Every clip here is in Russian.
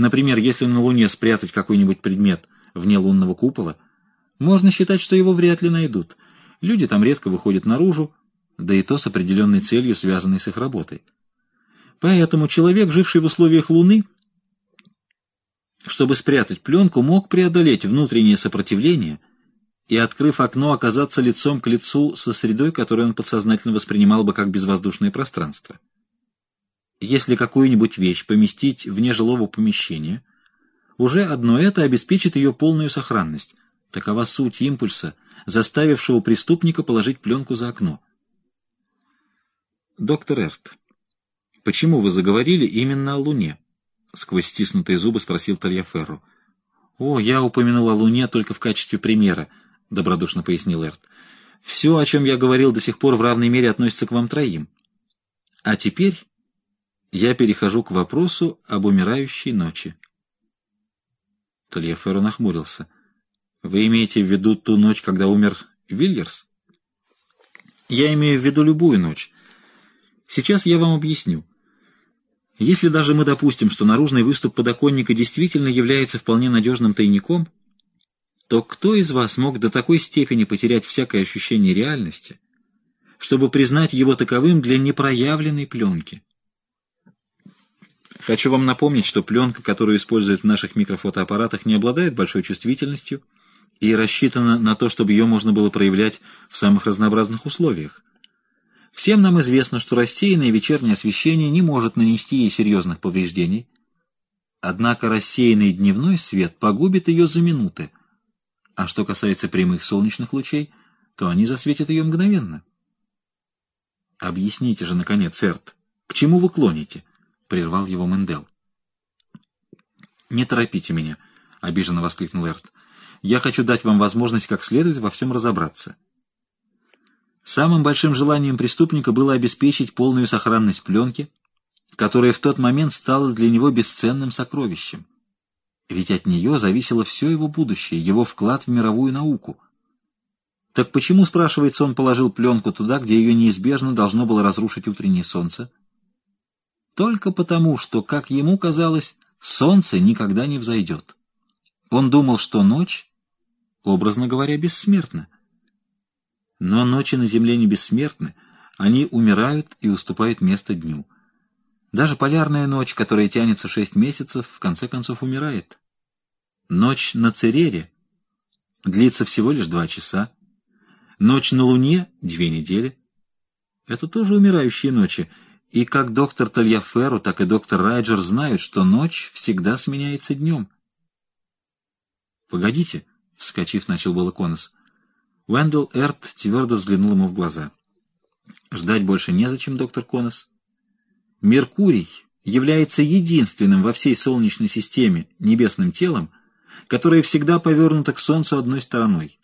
Например, если на Луне спрятать какой-нибудь предмет вне лунного купола, можно считать, что его вряд ли найдут. Люди там редко выходят наружу, да и то с определенной целью, связанной с их работой. Поэтому человек, живший в условиях Луны, чтобы спрятать пленку, мог преодолеть внутреннее сопротивление и, открыв окно, оказаться лицом к лицу со средой, которую он подсознательно воспринимал бы как безвоздушное пространство. Если какую-нибудь вещь поместить вне жилого помещения, уже одно это обеспечит ее полную сохранность. Такова суть импульса, заставившего преступника положить пленку за окно. Доктор Эрт, почему вы заговорили именно о Луне? Сквозь стиснутые зубы спросил Тальяферру. О, я упомянул о Луне только в качестве примера, добродушно пояснил Эрт. Все, о чем я говорил до сих пор, в равной мере относится к вам троим. А теперь я перехожу к вопросу об умирающей ночи. Тольяферо нахмурился. Вы имеете в виду ту ночь, когда умер Вильерс? Я имею в виду любую ночь. Сейчас я вам объясню. Если даже мы допустим, что наружный выступ подоконника действительно является вполне надежным тайником, то кто из вас мог до такой степени потерять всякое ощущение реальности, чтобы признать его таковым для непроявленной пленки? Хочу вам напомнить, что пленка, которую используют в наших микрофотоаппаратах, не обладает большой чувствительностью и рассчитана на то, чтобы ее можно было проявлять в самых разнообразных условиях. Всем нам известно, что рассеянное вечернее освещение не может нанести ей серьезных повреждений, однако рассеянный дневной свет погубит ее за минуты, а что касается прямых солнечных лучей, то они засветят ее мгновенно. Объясните же, наконец, Эрт, к чему вы клоните? Прервал его Мендел. «Не торопите меня», — обиженно воскликнул Эрт. «Я хочу дать вам возможность как следует во всем разобраться». Самым большим желанием преступника было обеспечить полную сохранность пленки, которая в тот момент стала для него бесценным сокровищем. Ведь от нее зависело все его будущее, его вклад в мировую науку. Так почему, спрашивается, он положил пленку туда, где ее неизбежно должно было разрушить утреннее солнце? Только потому, что, как ему казалось, солнце никогда не взойдет. Он думал, что ночь, образно говоря, бессмертна. Но ночи на земле не бессмертны, они умирают и уступают место дню. Даже полярная ночь, которая тянется шесть месяцев, в конце концов умирает. Ночь на Церере длится всего лишь два часа. Ночь на Луне — две недели. Это тоже умирающие ночи — и как доктор Тальяферу, так и доктор Райджер знают, что ночь всегда сменяется днем. «Погодите», — вскочив, начал было Конос. Уэндell Эрт твердо взглянул ему в глаза. «Ждать больше незачем, доктор Конос. Меркурий является единственным во всей Солнечной системе небесным телом, которое всегда повернуто к Солнцу одной стороной.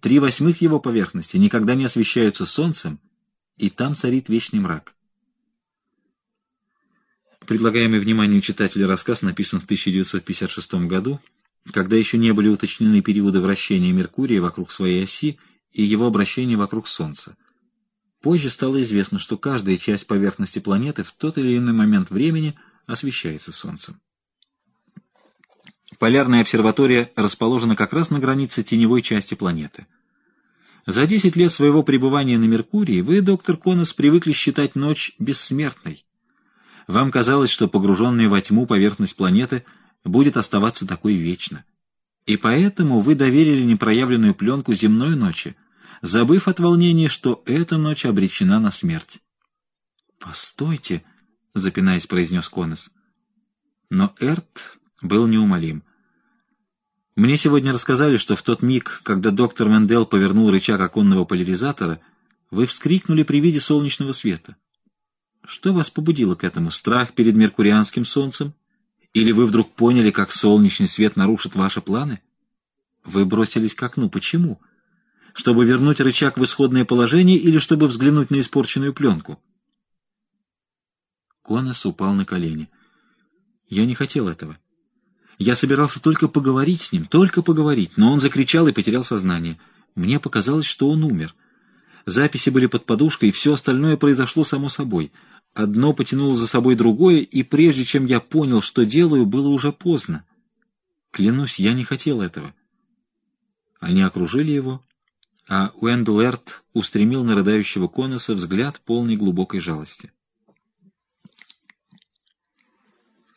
Три восьмых его поверхности никогда не освещаются Солнцем, и там царит вечный мрак. Предлагаемый вниманию читателя рассказ написан в 1956 году, когда еще не были уточнены периоды вращения Меркурия вокруг своей оси и его обращения вокруг Солнца. Позже стало известно, что каждая часть поверхности планеты в тот или иной момент времени освещается Солнцем. Полярная обсерватория расположена как раз на границе теневой части планеты. За 10 лет своего пребывания на Меркурии вы, доктор Конос, привыкли считать ночь бессмертной. Вам казалось, что погруженная во тьму поверхность планеты будет оставаться такой вечно. И поэтому вы доверили непроявленную пленку земной ночи, забыв от волнения, что эта ночь обречена на смерть. «Постойте», — запинаясь, произнес Конос. Но Эрт был неумолим. Мне сегодня рассказали, что в тот миг, когда доктор Мендел повернул рычаг оконного поляризатора, вы вскрикнули при виде солнечного света. Что вас побудило к этому? Страх перед меркурианским солнцем? Или вы вдруг поняли, как солнечный свет нарушит ваши планы? Вы бросились к окну. Почему? Чтобы вернуть рычаг в исходное положение или чтобы взглянуть на испорченную пленку? Конос упал на колени. Я не хотел этого. Я собирался только поговорить с ним, только поговорить, но он закричал и потерял сознание. Мне показалось, что он умер. Записи были под подушкой, и все остальное произошло само собой — Одно потянуло за собой другое, и прежде чем я понял, что делаю, было уже поздно. Клянусь, я не хотел этого. Они окружили его, а Уэндл Эрт устремил на рыдающего Коннеса взгляд полный глубокой жалости.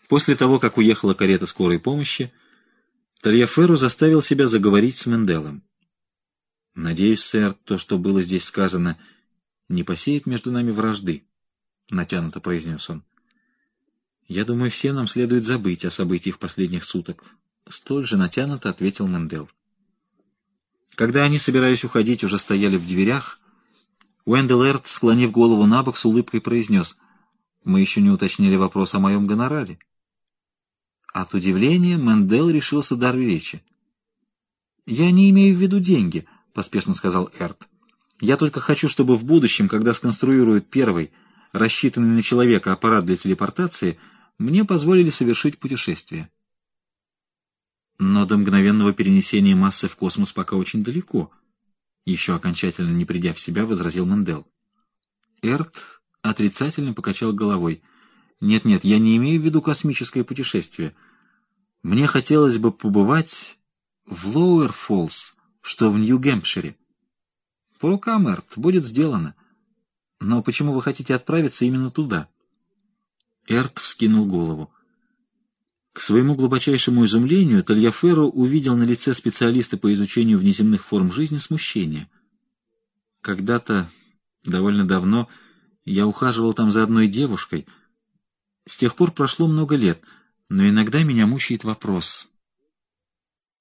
После того, как уехала карета скорой помощи, Тальяферро заставил себя заговорить с Менделом. «Надеюсь, сэр, то, что было здесь сказано, не посеет между нами вражды», — натянуто произнес он. «Я думаю, все нам следует забыть о событиях последних суток», — столь же натянуто ответил Мендел. Когда они, собираясь уходить, уже стояли в дверях, Уэндел Эрт, склонив голову на бок, с улыбкой произнес, «Мы еще не уточнили вопрос о моем гонораре». От удивления Мендел решился дар речи. «Я не имею в виду деньги», — поспешно сказал Эрт. «Я только хочу, чтобы в будущем, когда сконструируют первый, рассчитанный на человека аппарат для телепортации, мне позволили совершить путешествие». Но до мгновенного перенесения массы в космос пока очень далеко. Еще окончательно не придя в себя, возразил Мендел. Эрт отрицательно покачал головой. «Нет-нет, я не имею в виду космическое путешествие. Мне хотелось бы побывать в Лоуэр-Фоллс, что в Нью-Гэмпшире. По рукам, Эрт, будет сделано. Но почему вы хотите отправиться именно туда?» Эрт вскинул голову. К своему глубочайшему изумлению Тальяферро увидел на лице специалиста по изучению внеземных форм жизни смущение. Когда-то, довольно давно, я ухаживал там за одной девушкой. С тех пор прошло много лет, но иногда меня мучает вопрос —